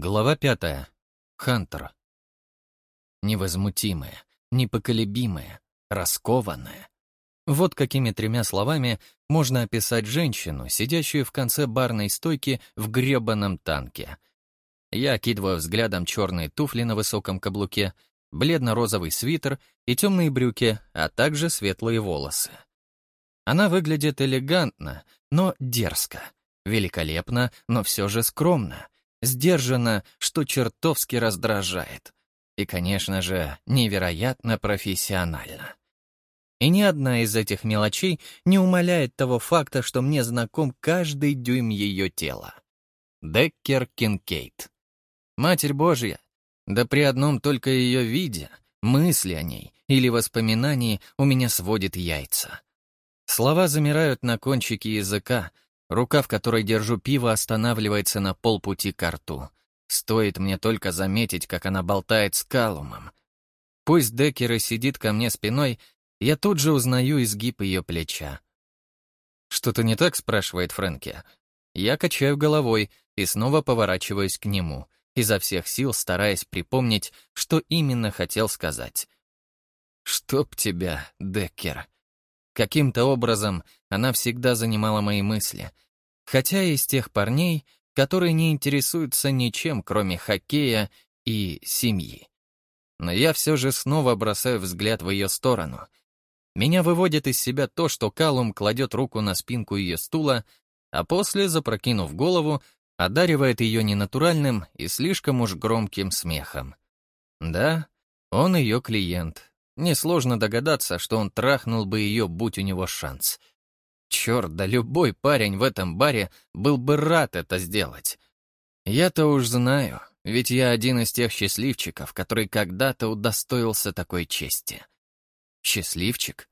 Глава пятая. Хантер. Невозмутимая, непоколебимая, раскованная. Вот какими тремя словами можно описать женщину, сидящую в конце барной стойки в гребаном танке. Я окидываю взглядом черные туфли на высоком каблуке, бледно-розовый свитер и темные брюки, а также светлые волосы. Она выглядит элегантно, но дерзко, великолепно, но все же скромно — сдержанно, что чертовски раздражает. И, конечно же, невероятно профессионально. И ни одна из этих мелочей не умаляет того факта, что мне знаком каждый дюйм ее тела. Деккер Кинкейт. Матерь Божья, да при одном только ее виде, мысли о ней или воспоминании у меня сводит яйца. Слова замирают на кончике языка, Рука, в которой держу пиво, останавливается на полпути к рту. Стоит мне только заметить, как она болтает с Калумом. Пусть Деккер и сидит ко мне спиной, я тут же узнаю изгиб ее плеча. «Что-то не так?» — спрашивает Фрэнки. Я качаю головой и снова поворачиваюсь к нему, изо всех сил стараясь припомнить, что именно хотел сказать. «Чтоб тебя, Деккер!» Каким-то образом она всегда занимала мои мысли, хотя из тех парней, которые не интересуются ничем, кроме хоккея и семьи. Но я все же снова бросаю взгляд в ее сторону. Меня выводит из себя то, что Калум кладет руку на спинку ее стула, а после, запрокинув голову, одаривает ее ненатуральным и слишком уж громким смехом. Да, он ее клиент, Несложно догадаться, что он трахнул бы ее, будь у него шанс. Черт, да любой парень в этом баре был бы рад это сделать. Я-то уж знаю, ведь я один из тех счастливчиков, который когда-то удостоился такой чести. Счастливчик?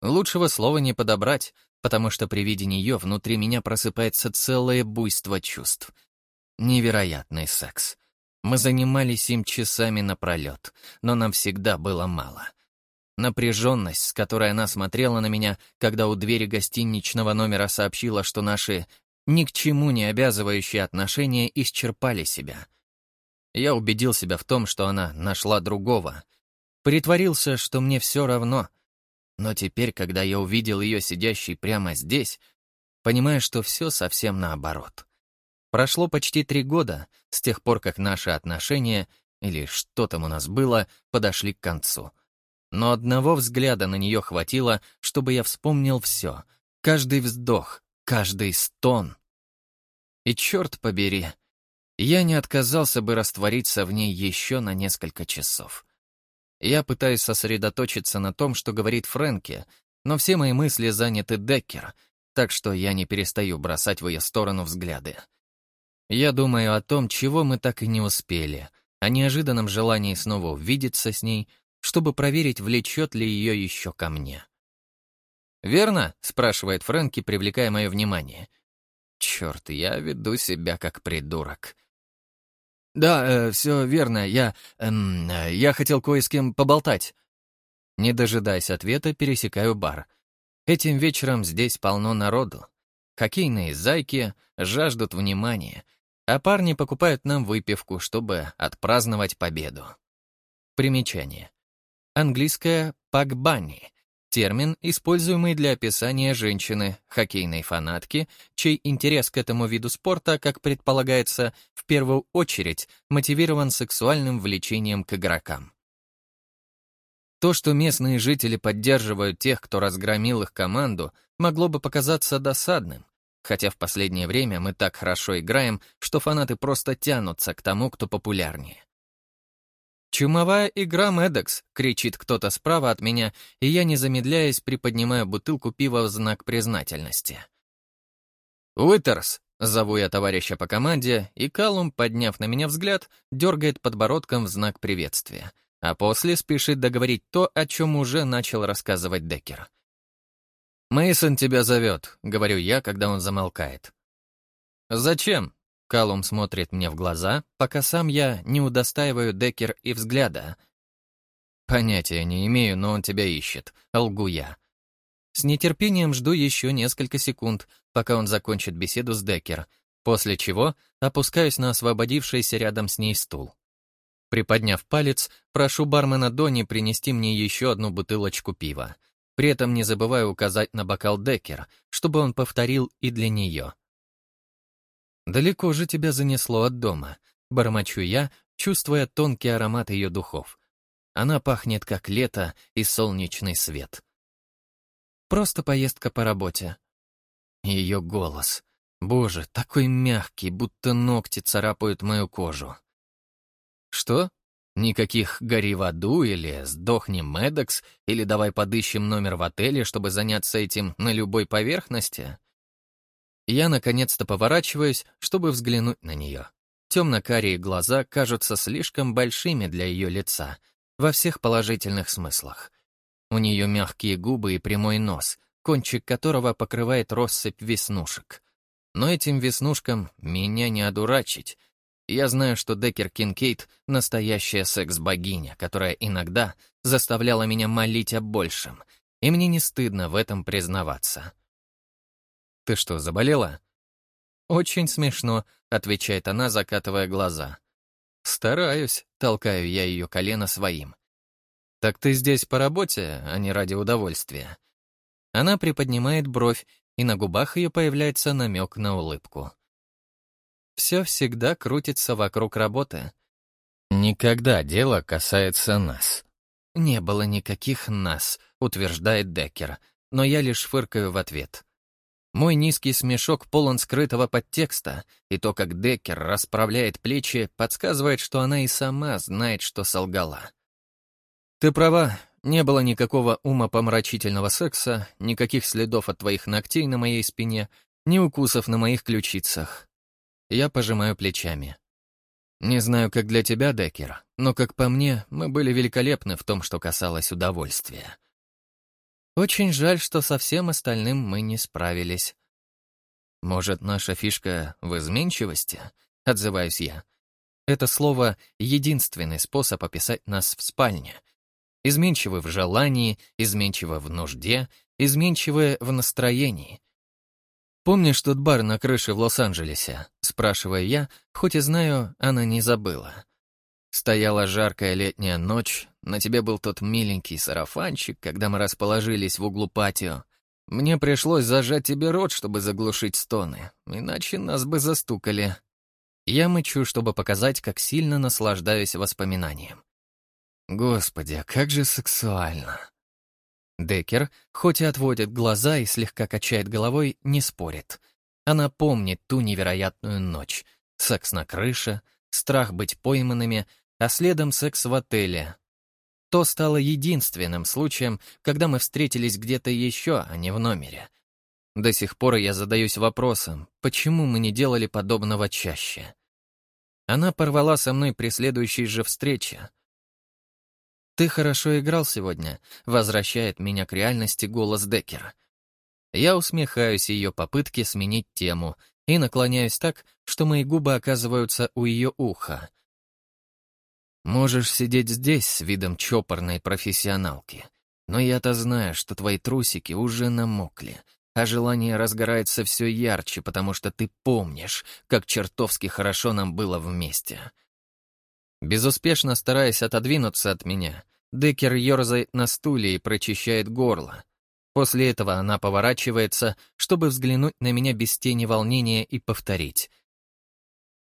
Лучшего слова не подобрать, потому что при виде нее внутри меня просыпается целое буйство чувств. Невероятный секс. Мы занимались им часами напролет, но нам всегда было мало — Напряженность, с которой она смотрела на меня, когда у двери гостиничного номера сообщила, что наши ни к чему не обязывающие отношения исчерпали себя. Я убедил себя в том, что она нашла другого. Притворился, что мне все равно. Но теперь, когда я увидел ее сидящей прямо здесь, понимаю, что все совсем наоборот. Прошло почти три года с тех пор, как наши отношения, или что там у нас было, подошли к концу — но одного взгляда на нее хватило, чтобы я вспомнил все. Каждый вздох, каждый стон. И черт побери, я не отказался бы раствориться в ней еще на несколько часов. Я пытаюсь сосредоточиться на том, что говорит Фрэнки, но все мои мысли заняты Деккер, так что я не перестаю бросать в ее сторону взгляды. Я думаю о том, чего мы так и не успели, о неожиданном желании снова увидеться с ней — чтобы проверить, влечет ли ее еще ко мне. «Верно?» — спрашивает Фрэнки, привлекая мое внимание. «Черт, я веду себя как придурок». «Да, э, все верно, я... Эм, я хотел кое с кем поболтать». Не дожидаясь ответа, пересекаю бар. Этим вечером здесь полно народу. Хоккейные зайки жаждут внимания, а парни покупают нам выпивку, чтобы отпраздновать победу. Примечание. Английское «пакбани» — термин, используемый для описания женщины, хоккейной фанатки, чей интерес к этому виду спорта, как предполагается, в первую очередь мотивирован сексуальным влечением к игрокам. То, что местные жители поддерживают тех, кто разгромил их команду, могло бы показаться досадным, хотя в последнее время мы так хорошо играем, что фанаты просто тянутся к тому, кто популярнее. «Чумовая игра, Медекс!» — кричит кто-то справа от меня, и я, не замедляясь, приподнимаю бутылку пива в знак признательности. «Уитерс!» — зову я товарища по команде, и Калум, подняв на меня взгляд, дергает подбородком в знак приветствия, а после спешит договорить то, о чем уже начал рассказывать Деккер. Мейсон тебя зовет», — говорю я, когда он замолкает. «Зачем?» Калум смотрит мне в глаза, пока сам я не удостаиваю Деккер и взгляда. Понятия не имею, но он тебя ищет. Лгу я. С нетерпением жду еще несколько секунд, пока он закончит беседу с Деккер, после чего опускаюсь на освободившийся рядом с ней стул. Приподняв палец, прошу бармена Донни принести мне еще одну бутылочку пива. При этом не забываю указать на бокал Деккер, чтобы он повторил и для нее. «Далеко же тебя занесло от дома», — бормочу я, чувствуя тонкий аромат ее духов. Она пахнет, как лето и солнечный свет. Просто поездка по работе. Ее голос. Боже, такой мягкий, будто ногти царапают мою кожу. Что? Никаких «гори в аду» или «сдохни, Медекс» или «давай подыщем номер в отеле, чтобы заняться этим на любой поверхности»? Я наконец-то поворачиваюсь, чтобы взглянуть на нее. Темно-карие глаза кажутся слишком большими для ее лица, во всех положительных смыслах. У нее мягкие губы и прямой нос, кончик которого покрывает россыпь веснушек. Но этим веснушкам меня не одурачить. Я знаю, что Деккер Кинкейт — настоящая секс-богиня, которая иногда заставляла меня молить о большем, и мне не стыдно в этом признаваться. «Ты что, заболела?» «Очень смешно», — отвечает она, закатывая глаза. «Стараюсь», — толкаю я ее колено своим. «Так ты здесь по работе, а не ради удовольствия?» Она приподнимает бровь, и на губах ее появляется намек на улыбку. Все всегда крутится вокруг работы. «Никогда дело касается нас». «Не было никаких «нас», — утверждает Деккер, но я лишь фыркаю в ответ. Мой низкий смешок полон скрытого подтекста, и то, как Деккер расправляет плечи, подсказывает, что она и сама знает, что солгала. «Ты права, не было никакого умопомрачительного секса, никаких следов от твоих ногтей на моей спине, ни укусов на моих ключицах». Я пожимаю плечами. Не знаю, как для тебя, Деккер, но, как по мне, мы были великолепны в том, что касалось удовольствия. Очень жаль, что со всем остальным мы не справились. Может, наша фишка в изменчивости? Отзываюсь я. Это слово — единственный способ описать нас в спальне. Изменчивы в желании, изменчивы в нужде, изменчивы в настроении. «Помнишь тот бар на крыше в Лос-Анджелесе?» — спрашиваю я, хоть и знаю, она не забыла. Стояла жаркая летняя ночь, на тебе был тот миленький сарафанчик, когда мы расположились в углу патио. Мне пришлось зажать тебе рот, чтобы заглушить стоны, иначе нас бы застукали. Я мычу, чтобы показать, как сильно наслаждаюсь воспоминанием. Господи, а как же сексуально. Деккер, хоть и отводит глаза и слегка качает головой, не спорит. Она помнит ту невероятную ночь. Секс на крыше, страх быть пойманными, а следом секс в отеле. То стало единственным случаем, когда мы встретились где-то еще, а не в номере. До сих пор я задаюсь вопросом, почему мы не делали подобного чаще. Она порвала со мной при следующей же встрече. «Ты хорошо играл сегодня», — возвращает меня к реальности голос Деккера. Я усмехаюсь ее попытке сменить тему и наклоняюсь так, что мои губы оказываются у ее уха. Можешь сидеть здесь с видом чопорной профессионалки, но я-то знаю, что твои трусики уже намокли, а желание разгорается все ярче, потому что ты помнишь, как чертовски хорошо нам было вместе. Безуспешно стараясь отодвинуться от меня, Деккер ерзает на стуле и прочищает горло. После этого она поворачивается, чтобы взглянуть на меня без тени волнения и повторить.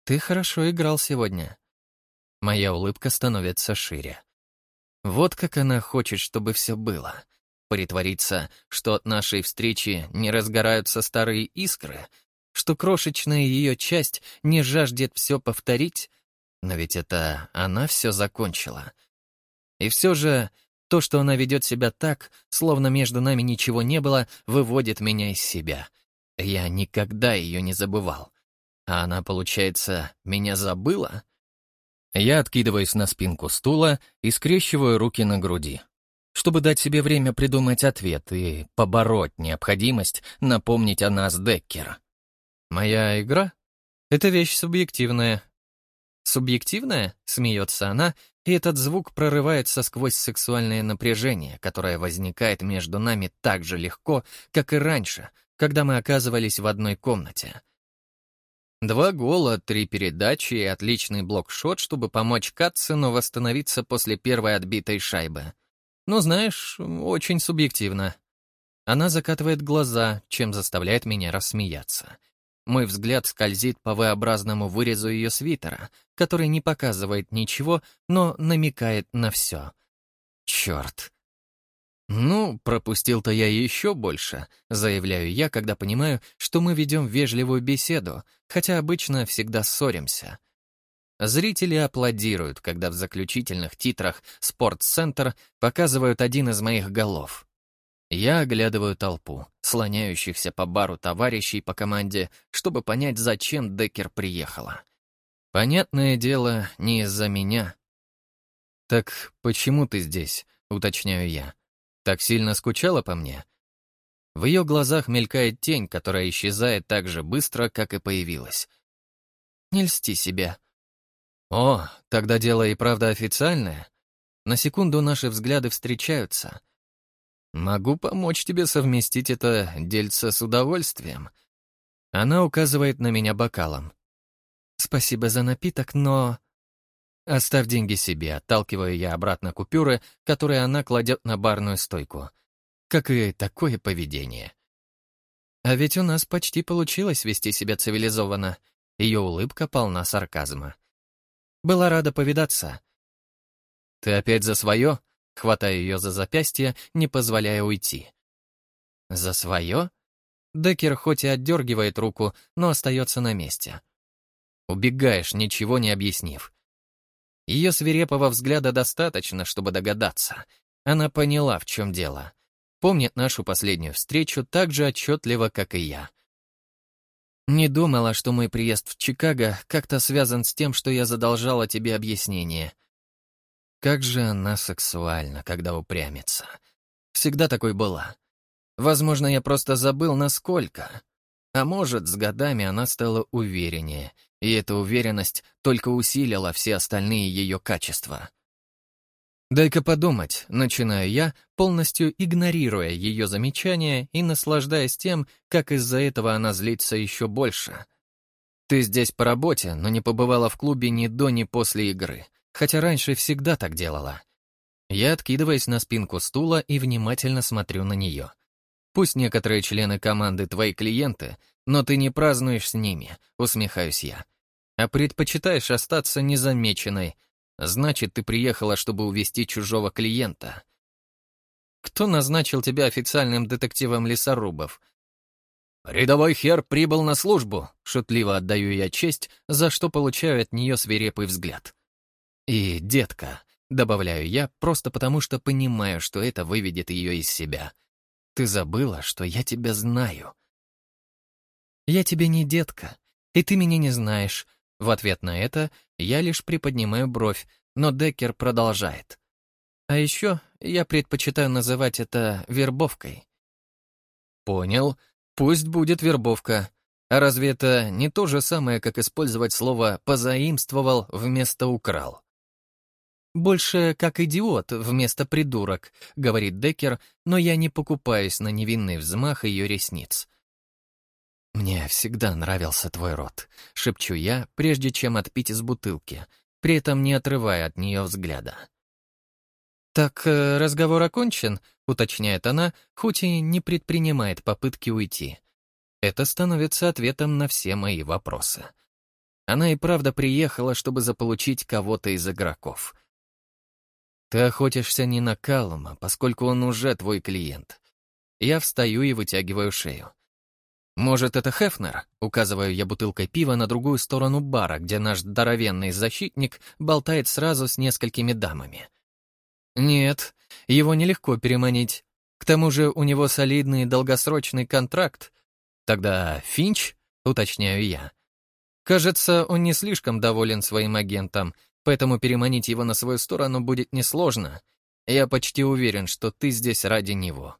«Ты хорошо играл сегодня. Моя улыбка становится шире. Вот как она хочет, чтобы все было. Притвориться, что от нашей встречи не разгораются старые искры, что крошечная ее часть не жаждет все повторить. Но ведь это она все закончила. И все же то, что она ведет себя так, словно между нами ничего не было, выводит меня из себя. Я никогда ее не забывал. А она, получается, меня забыла? Я откидываюсь на спинку стула и скрещиваю руки на груди, чтобы дать себе время придумать ответ и побороть необходимость напомнить о нас Деккер. «Моя игра — это вещь субъективная». «Субъективная?» — смеется она, и этот звук прорывается сквозь сексуальное напряжение, которое возникает между нами так же легко, как и раньше, когда мы оказывались в одной комнате. Два гола, три передачи и отличный блокшот, чтобы помочь Катсену восстановиться после первой отбитой шайбы. Ну, знаешь, очень субъективно. Она закатывает глаза, чем заставляет меня рассмеяться. Мой взгляд скользит по V-образному вырезу ее свитера, который не показывает ничего, но намекает на все. Черт. «Ну, пропустил-то я еще больше», — заявляю я, когда понимаю, что мы ведем вежливую беседу, хотя обычно всегда ссоримся. Зрители аплодируют, когда в заключительных титрах «Спортцентр» показывают один из моих голов. Я оглядываю толпу, слоняющихся по бару товарищей по команде, чтобы понять, зачем Деккер приехала. Понятное дело, не из-за меня. «Так почему ты здесь?» — уточняю я. Так сильно скучала по мне? В ее глазах мелькает тень, которая исчезает так же быстро, как и появилась. Не льсти себе. О, тогда дело и правда официальное. На секунду наши взгляды встречаются. Могу помочь тебе совместить это дельце с удовольствием. Она указывает на меня бокалом. Спасибо за напиток, но... «Оставь деньги себе», отталкиваю я обратно купюры, которые она кладет на барную стойку. Как и такое поведение. А ведь у нас почти получилось вести себя цивилизованно. Ее улыбка полна сарказма. Была рада повидаться. «Ты опять за свое?» Хватаю ее за запястье, не позволяя уйти. «За свое?» Деккер хоть и отдергивает руку, но остается на месте. Убегаешь, ничего не объяснив. Ее свирепого взгляда достаточно, чтобы догадаться. Она поняла, в чем дело. Помнит нашу последнюю встречу так же отчетливо, как и я. Не думала, что мой приезд в Чикаго как-то связан с тем, что я задолжала тебе объяснение. Как же она сексуальна, когда упрямится. Всегда такой была. Возможно, я просто забыл, насколько. А может, с годами она стала увереннее — и эта уверенность только усилила все остальные ее качества. «Дай-ка подумать», — начинаю я, полностью игнорируя ее замечания и наслаждаясь тем, как из-за этого она злится еще больше. «Ты здесь по работе, но не побывала в клубе ни до, ни после игры, хотя раньше всегда так делала». Я откидываюсь на спинку стула и внимательно смотрю на нее. Пусть некоторые члены команды твои клиенты, но ты не празднуешь с ними, усмехаюсь я. А предпочитаешь остаться незамеченной. Значит, ты приехала, чтобы увести чужого клиента. Кто назначил тебя официальным детективом лесорубов? «Рядовой хер прибыл на службу», — шутливо отдаю я честь, за что получаю от нее свирепый взгляд. «И, детка», — добавляю я, просто потому что понимаю, что это выведет ее из себя. «Ты забыла, что я тебя знаю». «Я тебе не детка, и ты меня не знаешь». В ответ на это я лишь приподнимаю бровь, но Деккер продолжает. А еще я предпочитаю называть это вербовкой. Понял. Пусть будет вербовка. А разве это не то же самое, как использовать слово «позаимствовал» вместо «украл»? «Больше как идиот вместо придурок», — говорит Деккер, но я не покупаюсь на невинный взмах ее ресниц. «Мне всегда нравился твой рот», — шепчу я, прежде чем отпить из бутылки, при этом не отрывая от нее взгляда. «Так э, разговор окончен», — уточняет она, хоть и не предпринимает попытки уйти. Это становится ответом на все мои вопросы. Она и правда приехала, чтобы заполучить кого-то из игроков. Ты охотишься не на Калума, поскольку он уже твой клиент. Я встаю и вытягиваю шею. «Может, это Хефнер?» — указываю я бутылкой пива на другую сторону бара, где наш здоровенный защитник болтает сразу с несколькими дамами. «Нет, его нелегко переманить. К тому же у него солидный долгосрочный контракт. Тогда Финч?» — уточняю я. Кажется, он не слишком доволен своим агентом, поэтому переманить его на свою сторону будет несложно. Я почти уверен, что ты здесь ради него.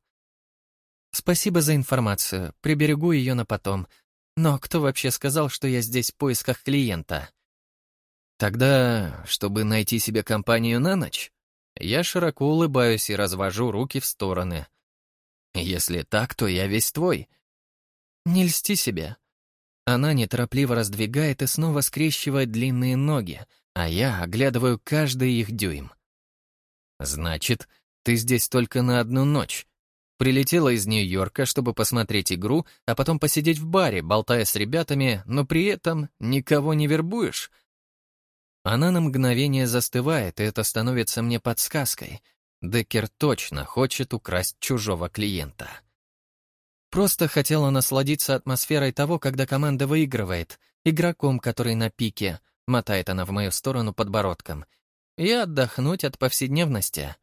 Спасибо за информацию, приберегу ее на потом. Но кто вообще сказал, что я здесь в поисках клиента? Тогда, чтобы найти себе компанию на ночь, я широко улыбаюсь и развожу руки в стороны. Если так, то я весь твой. Не льсти себе. Она неторопливо раздвигает и снова скрещивает длинные ноги, а я оглядываю каждый их дюйм. «Значит, ты здесь только на одну ночь», Прилетела из Нью-Йорка, чтобы посмотреть игру, а потом посидеть в баре, болтая с ребятами, но при этом никого не вербуешь. Она на мгновение застывает, и это становится мне подсказкой. Деккер точно хочет украсть чужого клиента. Просто хотела насладиться атмосферой того, когда команда выигрывает, игроком, который на пике, мотает она в мою сторону подбородком, и отдохнуть от повседневности.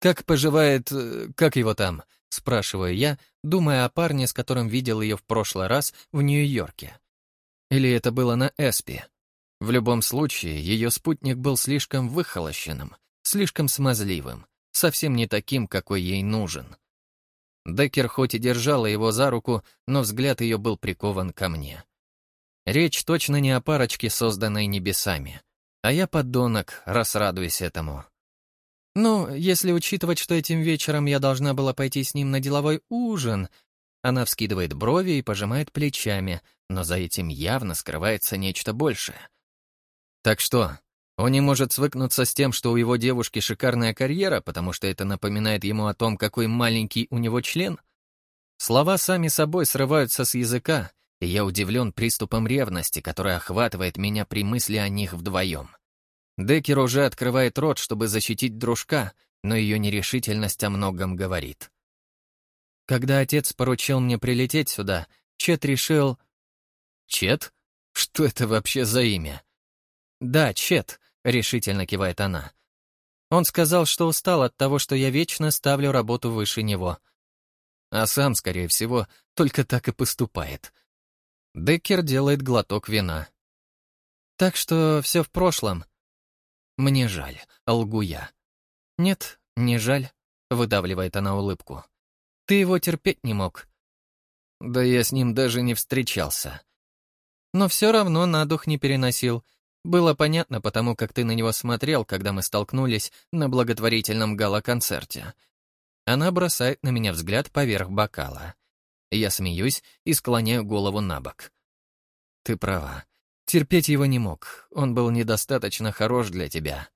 «Как поживает... Э, как его там?» — спрашиваю я, думая о парне, с которым видел ее в прошлый раз в Нью-Йорке. Или это было на Эспи? В любом случае, ее спутник был слишком выхолощенным, слишком смазливым, совсем не таким, какой ей нужен. Деккер хоть и держала его за руку, но взгляд ее был прикован ко мне. Речь точно не о парочке, созданной небесами. А я подонок, раз радуюсь этому. Ну, если учитывать, что этим вечером я должна была пойти с ним на деловой ужин, она вскидывает брови и пожимает плечами, но за этим явно скрывается нечто большее. Так что, он не может свыкнуться с тем, что у его девушки шикарная карьера, потому что это напоминает ему о том, какой маленький у него член? Слова сами собой срываются с языка, и я удивлен приступом ревности, который охватывает меня при мысли о них вдвоем. Деккер уже открывает рот, чтобы защитить дружка, но ее нерешительность о многом говорит. Когда отец поручил мне прилететь сюда, Чет решил... Чет? Что это вообще за имя? Да, Чет, решительно кивает она. Он сказал, что устал от того, что я вечно ставлю работу выше него. А сам, скорее всего, только так и поступает. Деккер делает глоток вина. Так что все в прошлом. «Мне жаль», — лгу я. «Нет, не жаль», — выдавливает она улыбку. «Ты его терпеть не мог». «Да я с ним даже не встречался». «Но все равно на дух не переносил. Было понятно, потому как ты на него смотрел, когда мы столкнулись на благотворительном гала-концерте». Она бросает на меня взгляд поверх бокала. Я смеюсь и склоняю голову на бок. «Ты права. Терпеть его не мог, он был недостаточно хорош для тебя.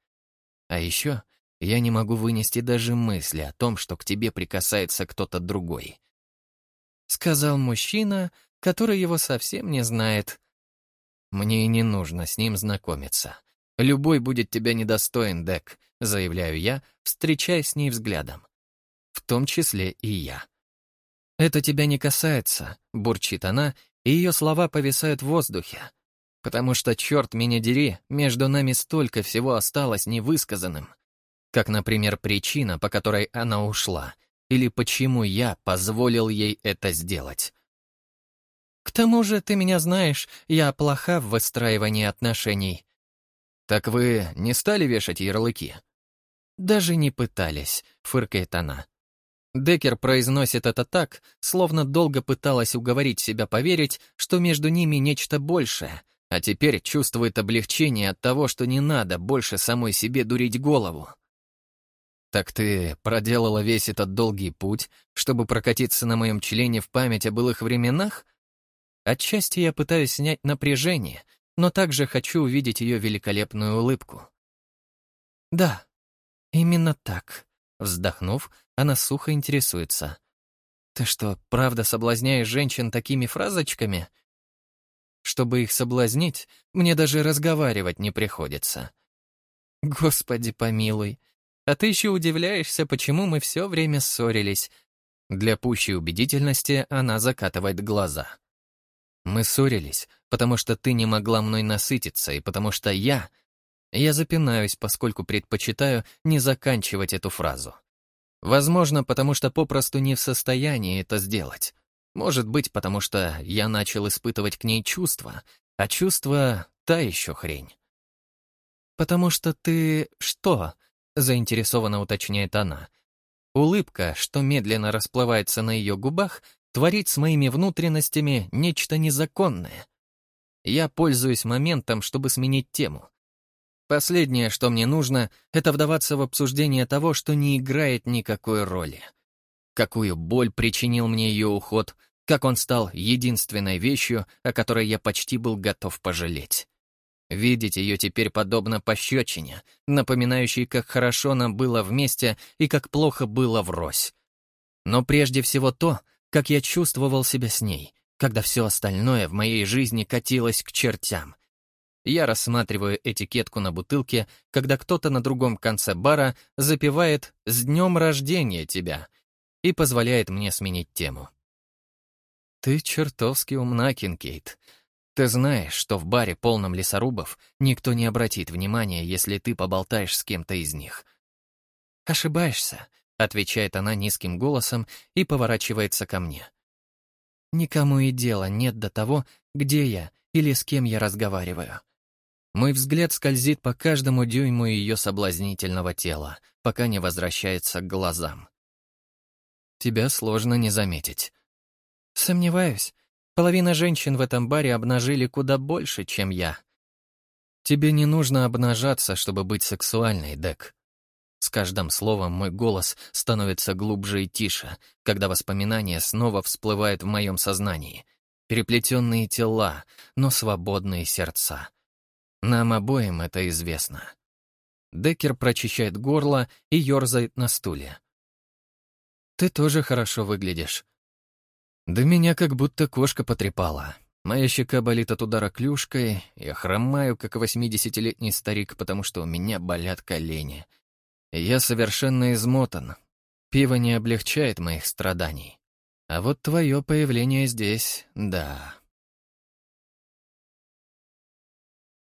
А еще я не могу вынести даже мысли о том, что к тебе прикасается кто-то другой. Сказал мужчина, который его совсем не знает. Мне и не нужно с ним знакомиться. Любой будет тебя недостоин, Дек, заявляю я, встречаясь с ней взглядом. В том числе и я. «Это тебя не касается», — бурчит она, и ее слова повисают в воздухе. Потому что, черт меня дери, между нами столько всего осталось невысказанным. Как, например, причина, по которой она ушла, или почему я позволил ей это сделать. К тому же, ты меня знаешь, я плоха в выстраивании отношений. Так вы не стали вешать ярлыки? Даже не пытались, фыркает она. Деккер произносит это так, словно долго пыталась уговорить себя поверить, что между ними нечто большее, а теперь чувствует облегчение от того, что не надо больше самой себе дурить голову. Так ты проделала весь этот долгий путь, чтобы прокатиться на моем члене в память о былых временах? Отчасти я пытаюсь снять напряжение, но также хочу увидеть ее великолепную улыбку. Да, именно так. Вздохнув, она сухо интересуется. Ты что, правда соблазняешь женщин такими фразочками? — чтобы их соблазнить, мне даже разговаривать не приходится. Господи помилуй. А ты еще удивляешься, почему мы все время ссорились. Для пущей убедительности она закатывает глаза. Мы ссорились, потому что ты не могла мной насытиться, и потому что я... Я запинаюсь, поскольку предпочитаю не заканчивать эту фразу. Возможно, потому что попросту не в состоянии это сделать. Может быть, потому что я начал испытывать к ней чувства, а чувства — та еще хрень. «Потому что ты что?» — заинтересованно уточняет она. Улыбка, что медленно расплывается на ее губах, творит с моими внутренностями нечто незаконное. Я пользуюсь моментом, чтобы сменить тему. Последнее, что мне нужно, это вдаваться в обсуждение того, что не играет никакой роли какую боль причинил мне ее уход, как он стал единственной вещью, о которой я почти был готов пожалеть. Видеть ее теперь подобно пощечине, напоминающей, как хорошо нам было вместе и как плохо было врозь. Но прежде всего то, как я чувствовал себя с ней, когда все остальное в моей жизни катилось к чертям. Я рассматриваю этикетку на бутылке, когда кто-то на другом конце бара запевает «С днем рождения тебя!» И позволяет мне сменить тему. «Ты чертовски умна, Кинкейт. Ты знаешь, что в баре, полном лесорубов, никто не обратит внимания, если ты поболтаешь с кем-то из них». «Ошибаешься», — отвечает она низким голосом и поворачивается ко мне. «Никому и дела нет до того, где я или с кем я разговариваю. Мой взгляд скользит по каждому дюйму ее соблазнительного тела, пока не возвращается к глазам. Тебя сложно не заметить. Сомневаюсь. Половина женщин в этом баре обнажили куда больше, чем я. Тебе не нужно обнажаться, чтобы быть сексуальной, Дек. С каждым словом мой голос становится глубже и тише, когда воспоминания снова всплывают в моем сознании. Переплетенные тела, но свободные сердца — нам обоим это известно. Деккер прочищает горло и ерзает на стуле. «Ты тоже хорошо выглядишь». Да меня как будто кошка потрепала. Моя щека болит от удара клюшкой, я хромаю, как восьмидесятилетний старик, потому что у меня болят колени. Я совершенно измотан. Пиво не облегчает моих страданий. А вот твое появление здесь — да.